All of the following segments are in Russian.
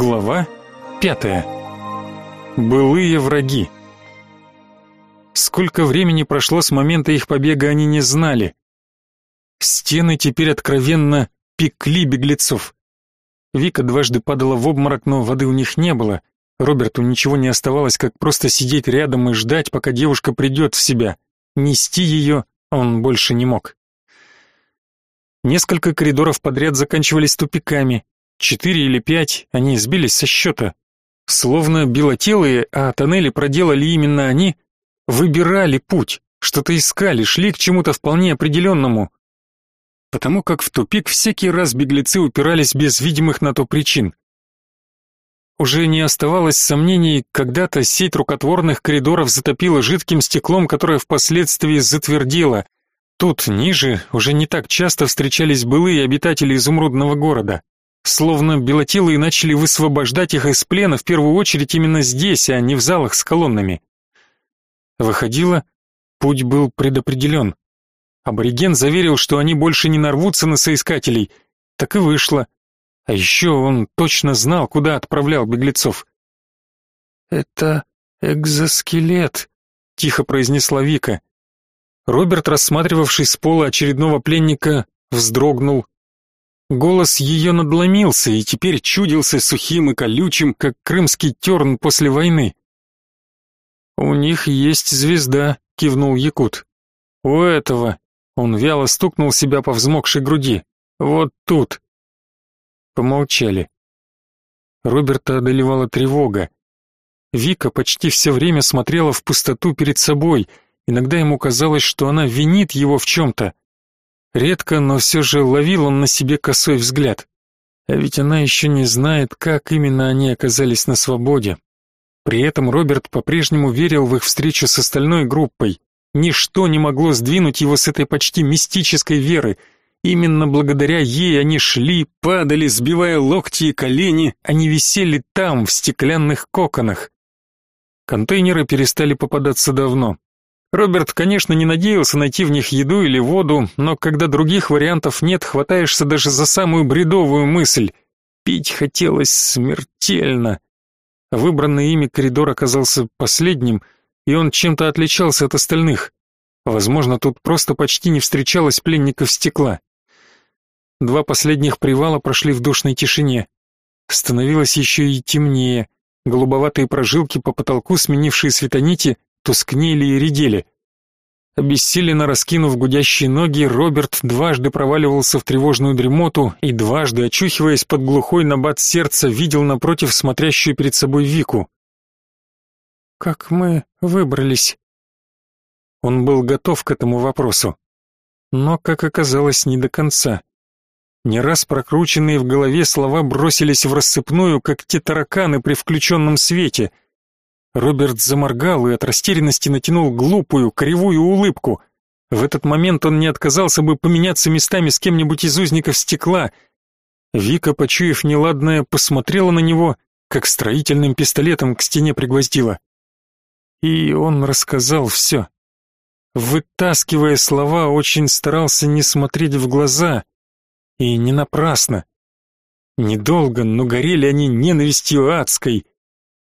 Глава пятая. Былые враги. Сколько времени прошло с момента их побега, они не знали. Стены теперь откровенно пекли беглецов. Вика дважды падала в обморок, но воды у них не было. Роберту ничего не оставалось, как просто сидеть рядом и ждать, пока девушка придет в себя. Нести ее он больше не мог. Несколько коридоров подряд заканчивались тупиками. Четыре или пять, они сбились со счета. Словно белотелые, а тоннели проделали именно они, выбирали путь, что-то искали, шли к чему-то вполне определенному. Потому как в тупик всякий раз беглецы упирались без видимых на то причин. Уже не оставалось сомнений, когда-то сеть рукотворных коридоров затопила жидким стеклом, которое впоследствии затвердело — Тут, ниже, уже не так часто встречались былые обитатели изумрудного города. Словно белотелые начали высвобождать их из плена в первую очередь именно здесь, а не в залах с колоннами. Выходило, путь был предопределен. Абориген заверил, что они больше не нарвутся на соискателей. Так и вышло. А еще он точно знал, куда отправлял беглецов. «Это экзоскелет», — тихо произнесла Вика. Роберт, рассматривавший с пола очередного пленника, вздрогнул. Голос ее надломился и теперь чудился сухим и колючим, как крымский терн после войны. «У них есть звезда», — кивнул Якут. «У этого...» — он вяло стукнул себя по взмокшей груди. «Вот тут». Помолчали. Роберта одолевала тревога. Вика почти все время смотрела в пустоту перед собой — Иногда ему казалось, что она винит его в чем-то. Редко, но все же ловил он на себе косой взгляд. А ведь она еще не знает, как именно они оказались на свободе. При этом Роберт по-прежнему верил в их встречу с остальной группой. Ничто не могло сдвинуть его с этой почти мистической веры. Именно благодаря ей они шли, падали, сбивая локти и колени, они висели там, в стеклянных коконах. Контейнеры перестали попадаться давно. Роберт, конечно, не надеялся найти в них еду или воду, но когда других вариантов нет, хватаешься даже за самую бредовую мысль. Пить хотелось смертельно. Выбранный ими коридор оказался последним, и он чем-то отличался от остальных. Возможно, тут просто почти не встречалось пленников стекла. Два последних привала прошли в душной тишине. Становилось еще и темнее. Голубоватые прожилки по потолку, сменившие светонити, тускнели и редели. Обессиленно раскинув гудящие ноги, Роберт дважды проваливался в тревожную дремоту и дважды, очухиваясь под глухой набат сердца, видел напротив смотрящую перед собой Вику. «Как мы выбрались?» Он был готов к этому вопросу, но, как оказалось, не до конца. Не раз прокрученные в голове слова бросились в рассыпную, как те тараканы при включенном свете — Роберт заморгал и от растерянности натянул глупую, кривую улыбку. В этот момент он не отказался бы поменяться местами с кем-нибудь из узников стекла. Вика, почуяв неладное, посмотрела на него, как строительным пистолетом к стене пригвоздила. И он рассказал все. Вытаскивая слова, очень старался не смотреть в глаза. И не напрасно. Недолго, но горели они ненавистью адской,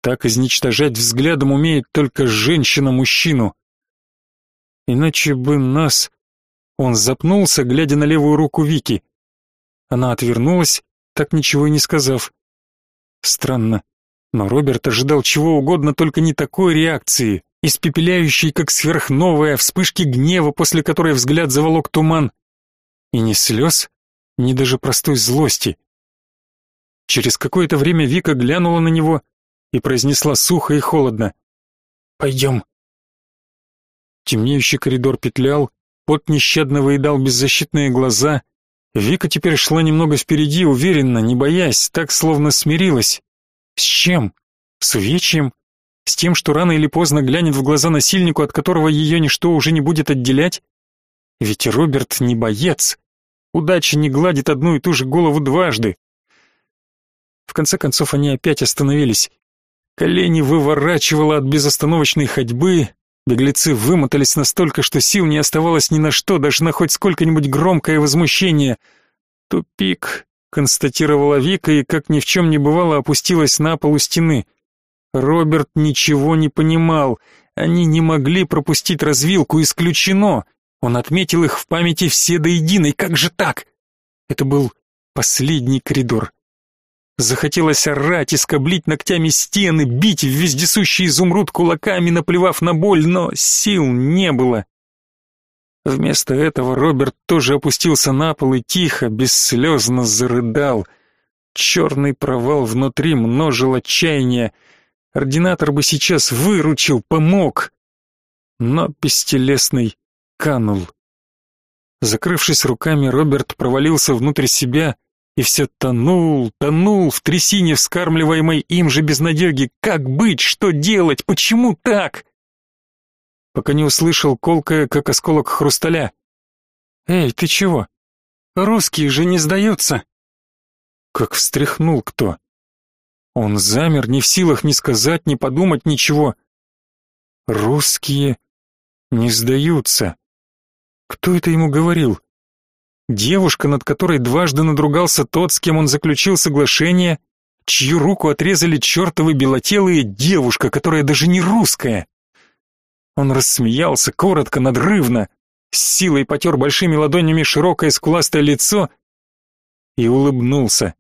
так изничтожать взглядом умеет только женщина мужчину. Иначе бы нас... Он запнулся, глядя на левую руку Вики. Она отвернулась, так ничего и не сказав. Странно, но Роберт ожидал чего угодно, только не такой реакции, испепеляющей, как сверхновая, вспышки гнева, после которой взгляд заволок туман. И ни слез, ни даже простой злости. Через какое-то время Вика глянула на него, и произнесла сухо и холодно. «Пойдем». Темнеющий коридор петлял, пот нещадно выедал беззащитные глаза. Вика теперь шла немного впереди, уверенно, не боясь, так словно смирилась. С чем? С увечьем? С тем, что рано или поздно глянет в глаза насильнику, от которого ее ничто уже не будет отделять? Ведь Роберт не боец. Удача не гладит одну и ту же голову дважды. В конце концов они опять остановились. Колени выворачивало от безостановочной ходьбы, беглецы вымотались настолько, что сил не оставалось ни на что, даже на хоть сколько-нибудь громкое возмущение. Тупик, констатировала Вика и, как ни в чем не бывало, опустилась на пол у стены. Роберт ничего не понимал. Они не могли пропустить развилку, исключено. Он отметил их в памяти все до единой. Как же так? Это был последний коридор. Захотелось орать и скоблить ногтями стены, бить в вездесущий изумруд кулаками, наплевав на боль, но сил не было. Вместо этого Роберт тоже опустился на пол и тихо, бесслезно зарыдал. Черный провал внутри множил отчаяние. Ординатор бы сейчас выручил, помог. Но бестелесный канул. Закрывшись руками, Роберт провалился внутрь себя и все тонул, тонул в трясине, вскармливаемой им же безнадеги. Как быть, что делать, почему так? Пока не услышал колкое, как осколок хрусталя. «Эй, ты чего? Русские же не сдаются!» Как встряхнул кто. Он замер, не в силах ни сказать, ни подумать ничего. «Русские не сдаются!» Кто это ему говорил? Девушка, над которой дважды надругался тот, с кем он заключил соглашение, чью руку отрезали чертовы белотелые, девушка, которая даже не русская. Он рассмеялся коротко, надрывно, с силой потер большими ладонями широкое скуластое лицо и улыбнулся.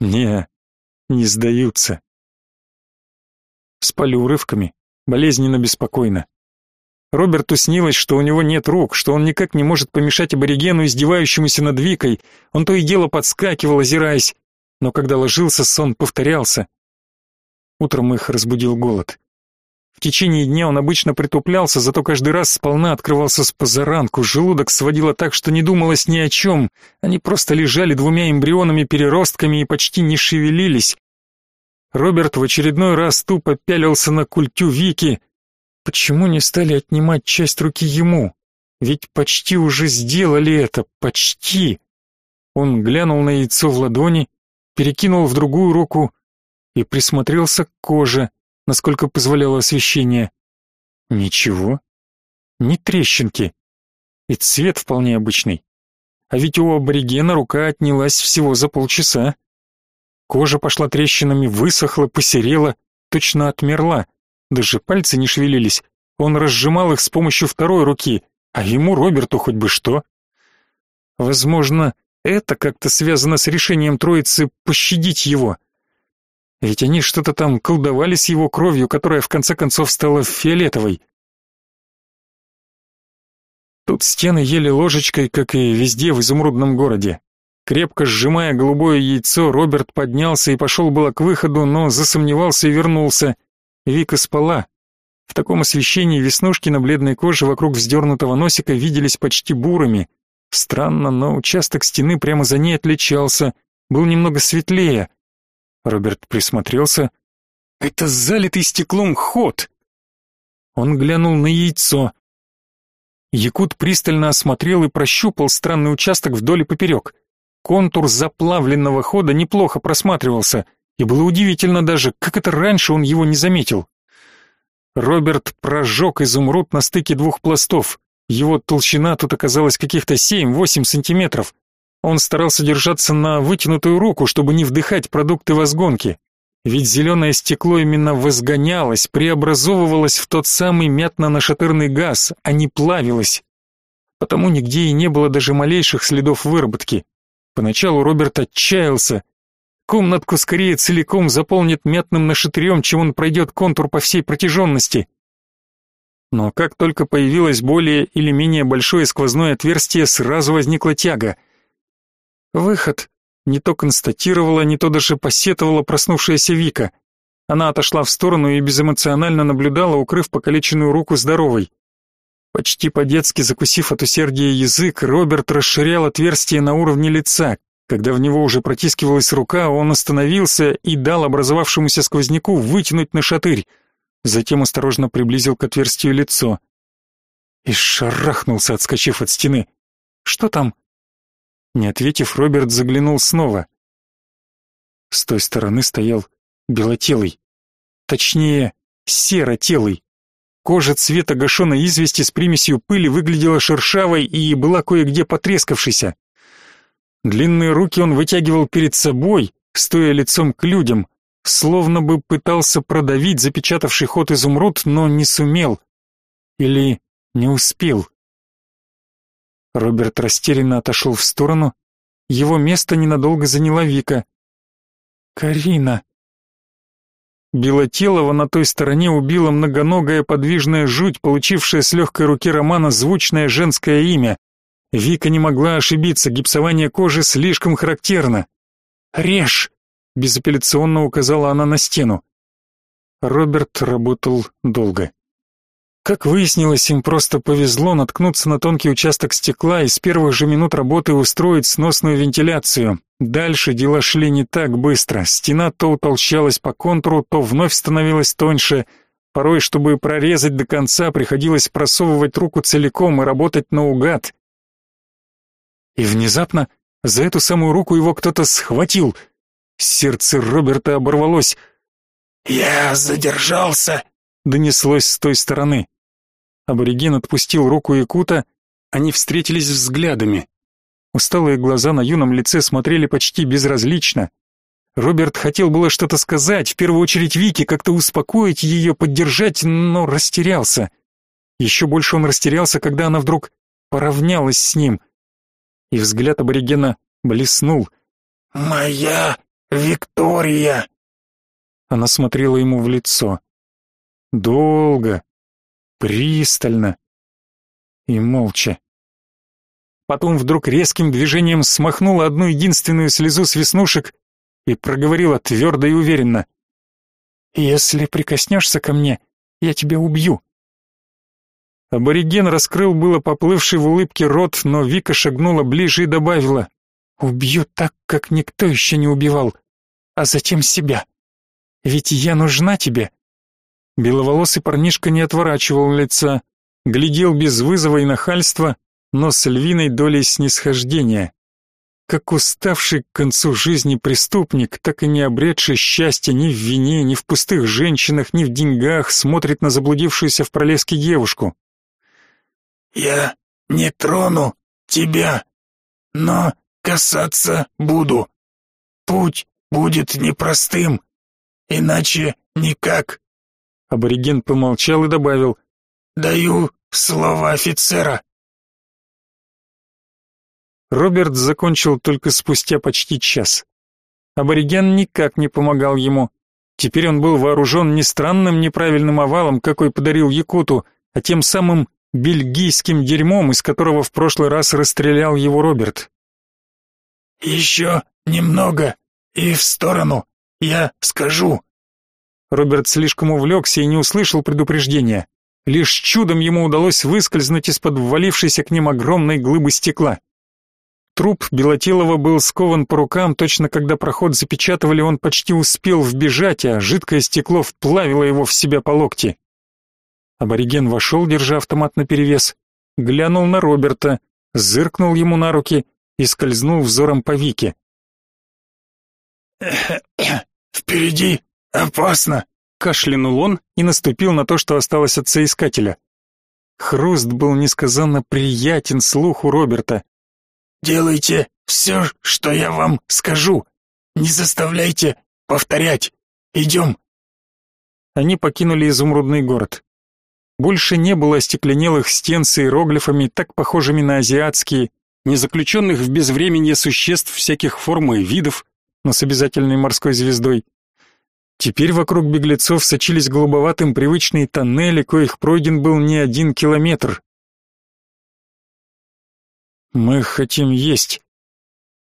Не, не сдаются. Спалю урывками, болезненно беспокойно. Роберту снилось, что у него нет рук, что он никак не может помешать аборигену, издевающемуся над Викой. Он то и дело подскакивал, озираясь. Но когда ложился, сон повторялся. Утром их разбудил голод. В течение дня он обычно притуплялся, зато каждый раз сполна открывался с позаранку, желудок сводило так, что не думалось ни о чем. Они просто лежали двумя эмбрионами-переростками и почти не шевелились. Роберт в очередной раз тупо пялился на культю Вики, Почему не стали отнимать часть руки ему? Ведь почти уже сделали это, почти. Он глянул на яйцо в ладони, перекинул в другую руку и присмотрелся к коже, насколько позволяло освещение. Ничего. Ни трещинки. И цвет вполне обычный. А ведь у аборигена рука отнялась всего за полчаса. Кожа пошла трещинами, высохла, посерела, точно отмерла. Даже пальцы не шевелились. Он разжимал их с помощью второй руки, а ему, Роберту, хоть бы что. Возможно, это как-то связано с решением троицы пощадить его. Ведь они что-то там колдовали с его кровью, которая в конце концов стала фиолетовой. Тут стены ели ложечкой, как и везде в изумрудном городе. Крепко сжимая голубое яйцо, Роберт поднялся и пошел было к выходу, но засомневался и вернулся — Вика спала. В таком освещении веснушки на бледной коже вокруг вздернутого носика виделись почти бурыми. Странно, но участок стены прямо за ней отличался, был немного светлее. Роберт присмотрелся. «Это залитый стеклом ход!» Он глянул на яйцо. Якут пристально осмотрел и прощупал странный участок вдоль и поперек. Контур заплавленного хода неплохо просматривался — и было удивительно даже, как это раньше он его не заметил. Роберт прожег изумруд на стыке двух пластов. Его толщина тут оказалась каких-то 7-8 сантиметров. Он старался держаться на вытянутую руку, чтобы не вдыхать продукты возгонки. Ведь зеленое стекло именно возгонялось, преобразовывалось в тот самый мятно-нашатырный газ, а не плавилось. Потому нигде и не было даже малейших следов выработки. Поначалу Роберт отчаялся, Комнатку скорее целиком заполнит мятным нашатырем, чем он пройдет контур по всей протяженности. Но как только появилось более или менее большое сквозное отверстие, сразу возникла тяга. Выход не то констатировала, не то даже посетовала проснувшаяся Вика. Она отошла в сторону и безэмоционально наблюдала, укрыв покалеченную руку здоровой. Почти по-детски закусив от усердия язык, Роберт расширял отверстие на уровне лица, когда в него уже протискивалась рука, он остановился и дал образовавшемуся сквозняку вытянуть на шатырь. Затем осторожно приблизил к отверстию лицо. И шарахнулся, отскочив от стены. «Что там?» Не ответив, Роберт заглянул снова. С той стороны стоял белотелый. Точнее, серотелый. Кожа цвета гашеной извести с примесью пыли выглядела шершавой и была кое-где потрескавшейся. Длинные руки он вытягивал перед собой, стоя лицом к людям, словно бы пытался продавить запечатавший ход изумруд, но не сумел. Или не успел. Роберт растерянно отошел в сторону. Его место ненадолго заняла Вика. «Карина!» Белотелова на той стороне убила многоногая подвижная жуть, получившая с легкой руки Романа звучное женское имя. Вика не могла ошибиться, гипсование кожи слишком характерно. «Режь!» — безапелляционно указала она на стену. Роберт работал долго. Как выяснилось, им просто повезло наткнуться на тонкий участок стекла и с первых же минут работы устроить сносную вентиляцию. Дальше дела шли не так быстро. Стена то утолщалась по контуру, то вновь становилась тоньше. Порой, чтобы прорезать до конца, приходилось просовывать руку целиком и работать наугад. И внезапно за эту самую руку его кто-то схватил. Сердце Роберта оборвалось. «Я задержался», — донеслось с той стороны. Абориген отпустил руку Якута, они встретились взглядами. Усталые глаза на юном лице смотрели почти безразлично. Роберт хотел было что-то сказать, в первую очередь Вики, как-то успокоить ее, поддержать, но растерялся. Еще больше он растерялся, когда она вдруг поравнялась с ним. И взгляд аборигена блеснул. «Моя Виктория!» Она смотрела ему в лицо. Долго, пристально и молча. Потом вдруг резким движением смахнула одну единственную слезу с веснушек и проговорила твердо и уверенно. «Если прикоснешься ко мне, я тебя убью». Абориген раскрыл было поплывший в улыбке рот, но Вика шагнула ближе и добавила. «Убью так, как никто еще не убивал, а затем себя. Ведь я нужна тебе, Беловолосый парнишка не отворачивал лица, глядел без вызова и нахальства, но с львиной долей снисхождения. Как уставший к концу жизни преступник, так и не обретший счастья ни в вине, ни в пустых женщинах, ни в деньгах, смотрит на заблудившуюся в пролеске девушку. «Я не трону тебя, но касаться буду. Путь будет непростым, иначе никак. Абориген помолчал и добавил: "Даю слово офицера". Роберт закончил только спустя почти час. Абориген никак не помогал ему. Теперь он был вооружен не странным неправильным овалом, какой подарил Якуту, а тем самым бельгийским дерьмом, из которого в прошлый раз расстрелял его Роберт. «Еще немного и в сторону, я скажу», Роберт слишком увлекся и не услышал предупреждения. Лишь чудом ему удалось выскользнуть из-под ввалившейся к ним огромной глыбы стекла. Труп Белотелова был скован по рукам, точно когда проход запечатывали, он почти успел вбежать, а жидкое стекло вплавило его в себя по локти. Абориген вошел, держа автомат наперевес, глянул на Роберта, зыркнул ему на руки и скользнул взором по Вике. «Впереди «Опасно!» — кашлянул он и наступил на то, что осталось от соискателя. Хруст был несказанно приятен слуху Роберта. «Делайте все, что я вам скажу. Не заставляйте повторять. Идем!» Они покинули изумрудный город. Больше не было остекленелых стен с иероглифами, так похожими на азиатские, не заключенных в безвременье существ всяких форм и видов, но с обязательной морской звездой. Теперь вокруг беглецов сочились голубоватым привычные тоннели, коих пройден был не один километр. «Мы хотим есть».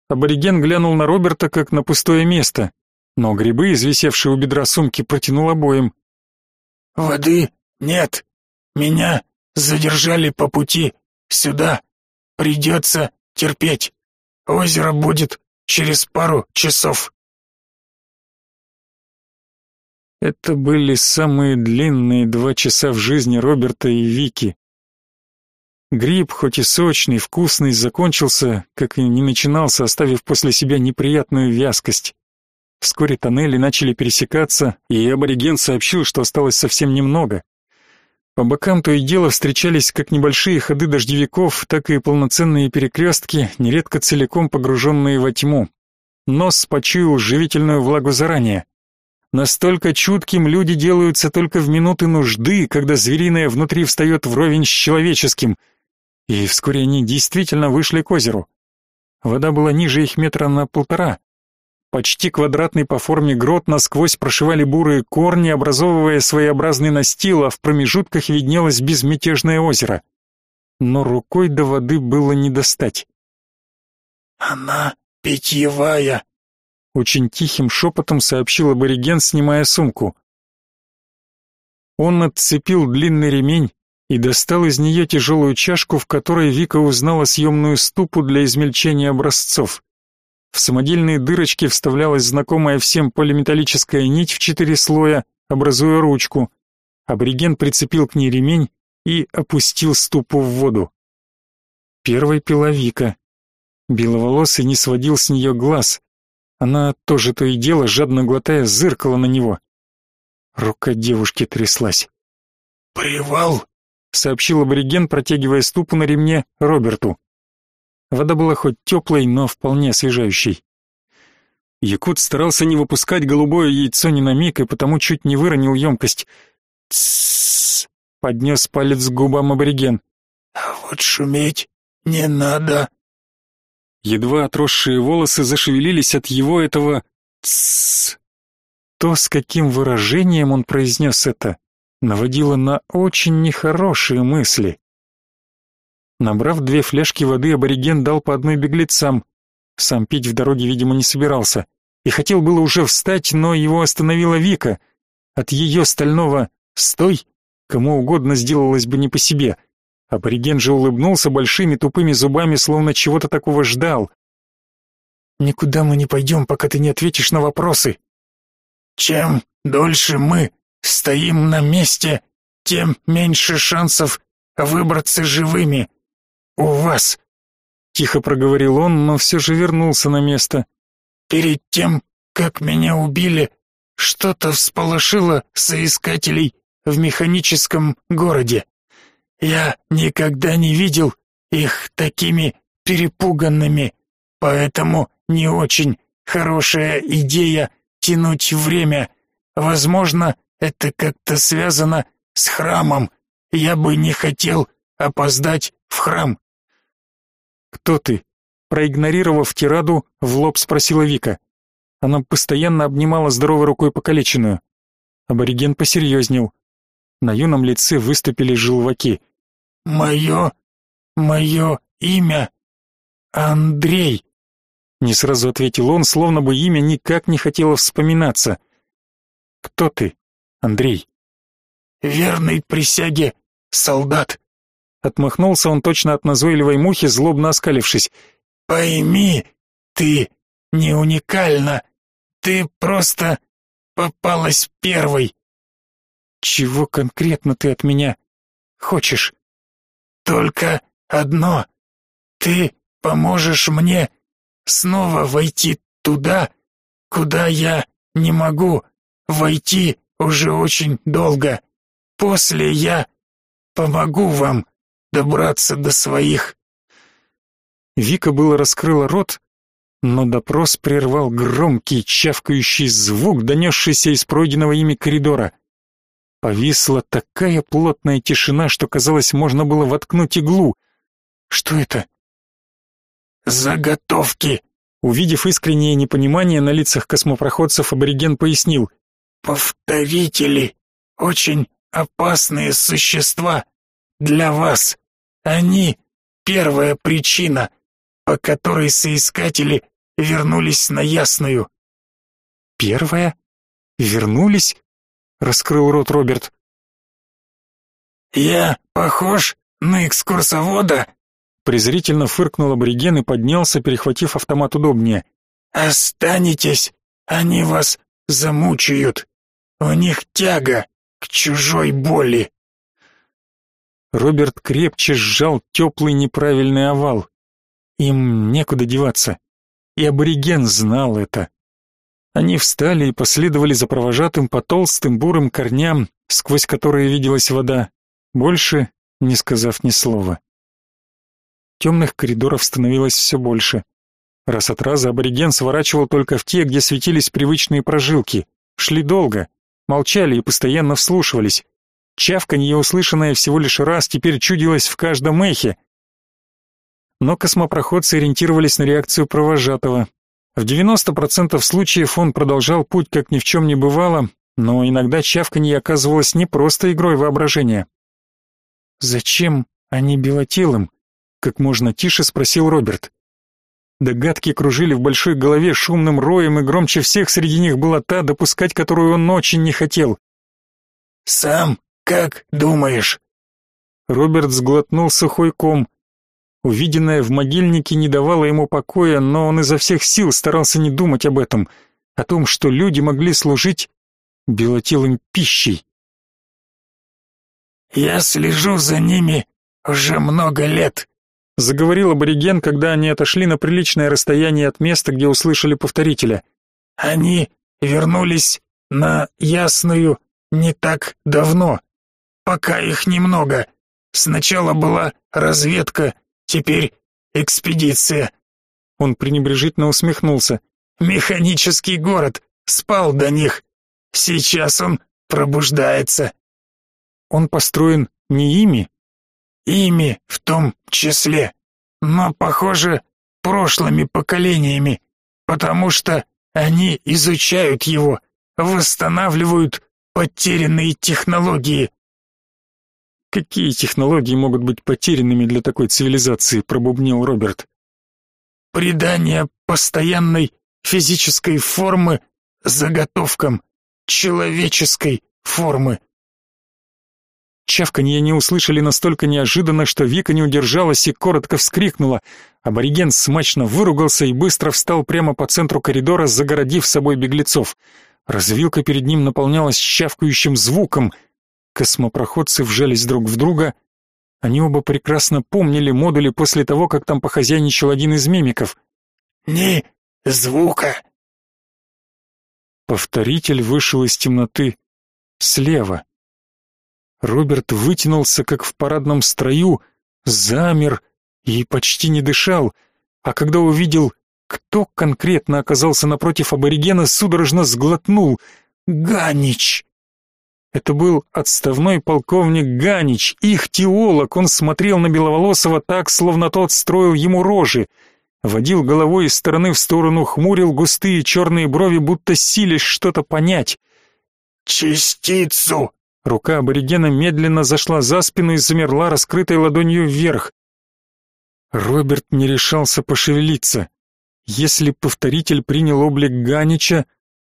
Абориген глянул на Роберта, как на пустое место, но грибы, извисевшие у бедра сумки, протянул обоим. «Воды нет. Меня задержали по пути сюда. Придется терпеть. Озеро будет через пару часов». Это были самые длинные два часа в жизни Роберта и Вики. Гриб, хоть и сочный, вкусный, закончился, как и не начинался, оставив после себя неприятную вязкость. Вскоре тоннели начали пересекаться, и абориген сообщил, что осталось совсем немного. По бокам то и дело встречались как небольшие ходы дождевиков, так и полноценные перекрестки, нередко целиком погруженные во тьму. Нос почуял живительную влагу заранее. Настолько чутким люди делаются только в минуты нужды, когда звериное внутри встает вровень с человеческим. И вскоре они действительно вышли к озеру. Вода была ниже их метра на полтора. Почти квадратный по форме грот насквозь прошивали бурые корни, образовывая своеобразный настил, а в промежутках виднелось безмятежное озеро. Но рукой до воды было не достать. «Она питьевая», — очень тихим шепотом сообщил абориген, снимая сумку. Он отцепил длинный ремень и достал из нее тяжелую чашку, в которой Вика узнала съемную ступу для измельчения образцов. В самодельные дырочки вставлялась знакомая всем полиметаллическая нить в четыре слоя, образуя ручку. Абориген прицепил к ней ремень и опустил ступу в воду. Первой пила Вика. Беловолосый не сводил с нее глаз. Она тоже то и дело, жадно глотая, зыркала на него. Рука девушки тряслась. «Привал!» — сообщил абориген, протягивая ступу на ремне Роберту. Вода была хоть теплой, но вполне освежающей. Якут старался не выпускать голубое яйцо ни на миг, и потому чуть не выронил емкость. «Тссс!» — поднес палец к губам абориген. «А вот шуметь не надо!» Едва отросшие волосы зашевелились от его этого «тссс». То, с каким выражением он произнес это, наводило на очень нехорошие мысли. Набрав две фляжки воды, абориген дал по одной беглецам. Сам пить в дороге, видимо, не собирался. И хотел было уже встать, но его остановила Вика. От ее стального «стой» кому угодно сделалось бы не по себе. Абориген же улыбнулся большими тупыми зубами, словно чего-то такого ждал. «Никуда мы не пойдем, пока ты не ответишь на вопросы». «Чем дольше мы стоим на месте, тем меньше шансов выбраться живыми», «У вас!» — тихо проговорил он, но все же вернулся на место. «Перед тем, как меня убили, что-то всполошило соискателей в механическом городе. Я никогда не видел их такими перепуганными, поэтому не очень хорошая идея тянуть время. Возможно, это как-то связано с храмом. Я бы не хотел опоздать в храм. «Кто ты?» Проигнорировав тираду, в лоб спросила Вика. Она постоянно обнимала здоровой рукой покалеченную. Абориген посерьезнел. На юном лице выступили желваки. «Мое... мое имя... Андрей!» Не сразу ответил он, словно бы имя никак не хотело вспоминаться. «Кто ты, Андрей?» «Верный присяге солдат», Отмахнулся он точно от назойливой мухи, злобно оскалившись. «Пойми, ты не уникальна. Ты просто попалась первой». «Чего конкретно ты от меня хочешь?» «Только одно. Ты поможешь мне снова войти туда, куда я не могу войти уже очень долго. После я помогу вам добраться до своих. Вика было раскрыла рот, но допрос прервал громкий чавкающий звук, донесшийся из пройденного ими коридора. Повисла такая плотная тишина, что казалось, можно было воткнуть иглу. Что это? Заготовки. Увидев искреннее непонимание на лицах космопроходцев, абориген пояснил: повторители, очень опасные существа для вас. Они — первая причина, по которой соискатели вернулись на Ясную. «Первая? Вернулись?» — раскрыл рот Роберт. «Я похож на экскурсовода?» Презрительно фыркнул абориген и поднялся, перехватив автомат удобнее. «Останетесь, они вас замучают. У них тяга к чужой боли». Роберт крепче сжал теплый неправильный овал. Им некуда деваться. И абориген знал это. Они встали и последовали за провожатым по толстым бурым корням, сквозь которые виделась вода. больше не сказав ни слова. Темных коридоров становилось все больше. Раз от раза абориген сворачивал только в те, где светились привычные прожилки. Шли долго, молчали и постоянно вслушивались. Чавканье, услышанное всего лишь раз, теперь чудилось в каждом эхе. Но космопроходцы ориентировались на реакцию провожатого. В 90% случаев он продолжал путь, как ни в чем не бывало, но иногда чавканье оказывалось не просто игрой воображения. «Зачем они белотелым?» — как можно тише спросил Роберт. Догадки кружили в большой голове шумным роем, и громче всех среди них была та, допускать которую он очень не хотел. «Сам как думаешь?» Роберт сглотнул сухой ком. Увиденное в могильнике не давало ему покоя, но он изо всех сил старался не думать об этом, о том, что люди могли служить белотелым пищей. «Я слежу за ними уже много лет», заговорил абориген, когда они отошли на приличное расстояние от места, где услышали повторителя. Они вернулись на Ясную не так давно. Пока их немного. Сначала была разведка, теперь экспедиция. Он пренебрежительно усмехнулся. Механический город спал до них. Сейчас он пробуждается. Он построен не ими, Ими в том числе, но, похоже, прошлыми поколениями, потому что они изучают его, восстанавливают потерянные технологии. Какие технологии могут быть потерянными для такой цивилизации, пробубнил Роберт. Придание постоянной физической формы заготовкам человеческой формы. Чавканье не услышали настолько неожиданно, что Вика не удержалась и коротко вскрикнула. Абориген смачно выругался и быстро встал прямо по центру коридора, загородив собой беглецов. Развилка перед ним наполнялась чавкающим звуком. Космопроходцы вжались друг в друга. Они оба прекрасно помнили модули после того, как там похозяйничал один из мимиков. «Ни звука!» Повторитель вышел из темноты слева. Роберт вытянулся, как в парадном строю, замер и почти не дышал, а когда увидел, кто конкретно оказался напротив аборигена, судорожно сглотнул. «Ганич!» Это был отставной полковник Ганич, их теолог. Он смотрел на Беловолосова так, словно тот строил ему рожи. Водил головой из стороны в сторону, хмурил густые черные брови, будто силясь что-то понять. «Частицу!» Рука аборигена медленно зашла за спину и замерла, раскрытой ладонью вверх. Роберт не решался пошевелиться. Если повторитель принял облик Ганича,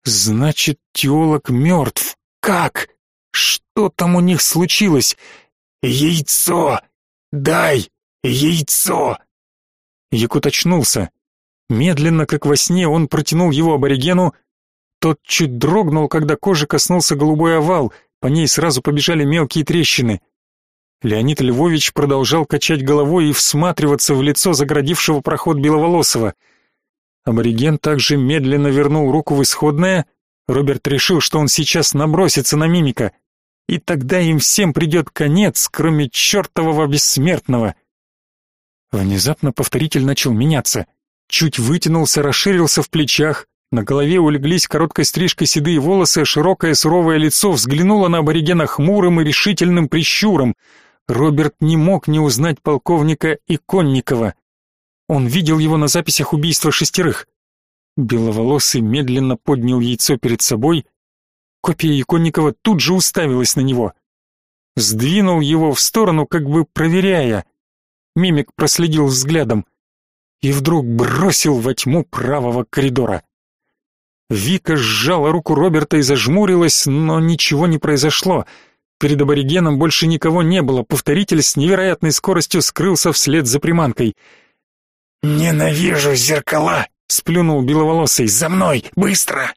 значит, теолог мертв. Как? Что там у них случилось? Яйцо! Дай яйцо! Якут очнулся. Медленно, как во сне, он протянул его аборигену. Тот чуть дрогнул, когда кожи коснулся голубой овал — по ней сразу побежали мелкие трещины. Леонид Львович продолжал качать головой и всматриваться в лицо заградившего проход Беловолосова. Абориген также медленно вернул руку в исходное. Роберт решил, что он сейчас набросится на мимика. И тогда им всем придет конец, кроме чертового бессмертного. Внезапно повторитель начал меняться. Чуть вытянулся, расширился в плечах, на голове улеглись короткой стрижкой седые волосы, широкое суровое лицо взглянуло на аборигена хмурым и решительным прищуром. Роберт не мог не узнать полковника Иконникова. Он видел его на записях убийства шестерых. Беловолосый медленно поднял яйцо перед собой. Копия Иконникова тут же уставилась на него. Сдвинул его в сторону, как бы проверяя. Мимик проследил взглядом и вдруг бросил во тьму правого коридора. Вика сжала руку Роберта и зажмурилась, но ничего не произошло. Перед аборигеном больше никого не было, повторитель с невероятной скоростью скрылся вслед за приманкой. «Ненавижу зеркала!» — сплюнул беловолосый. «За мной! Быстро!»